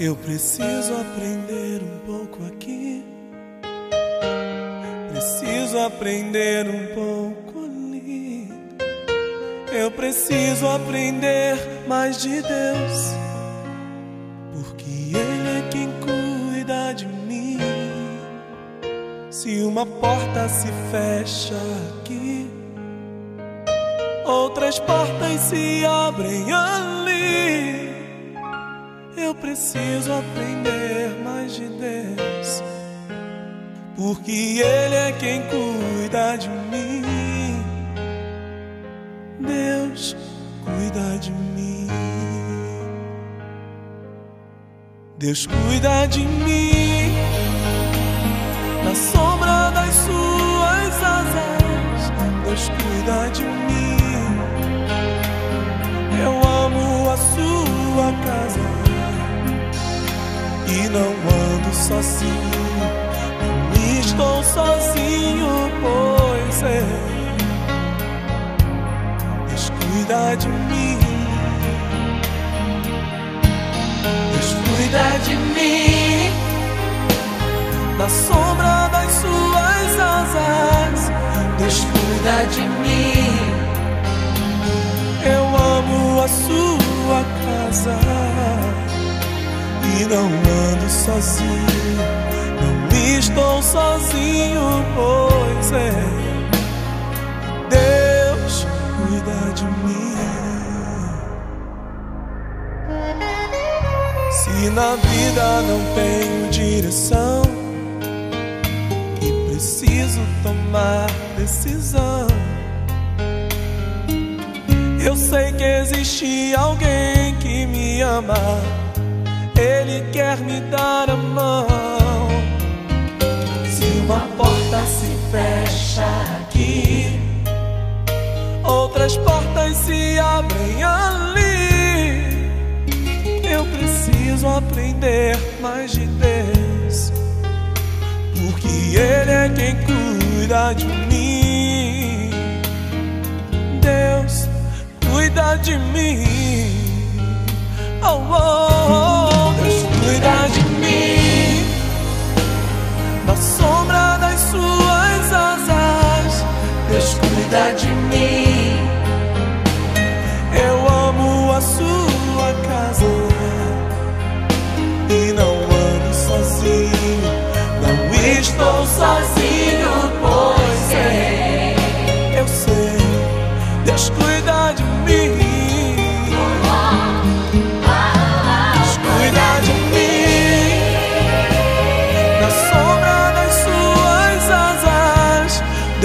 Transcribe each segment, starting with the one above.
Eu preciso aprender um pouco aqui. Preciso aprender um pouco ali. Eu preciso aprender mais de Deus. Porque Ele é quem cuida de mim. Se uma porta se fecha aqui, outras portas se abrem ali. Preciso aprender mais de Deus, porque Ele é quem cuida de mim. Deus cuida de mim. Deus cuida de mim não ando sozinho. Estou sozinho, pois é. Deus cuida de mim. Deus cuida de mim. Na sombra das suas asas, Deus cuida de mim. Eu amo a sua casa e não ando sozinho, não estou sozinho, pois é. Deus cuida de mim. Se na vida não tenho direção e preciso tomar decisão, eu sei que existe alguém que me ama me dar a mão. Se uma porta se fecha aqui, outras portas se abrem ali. Eu preciso aprender mais de Deus, porque Ele é quem cuida de mim. Deus cuida de mim.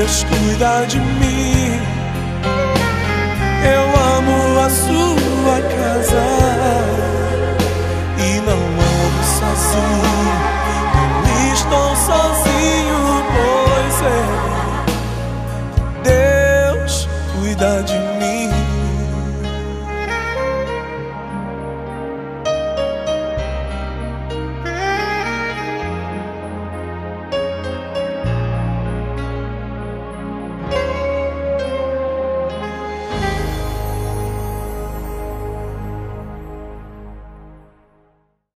Deus cuida de mim. Eu amo a sua casa e não ando sozinho. Não estou sozinho, pois é. Deus cuida de mim.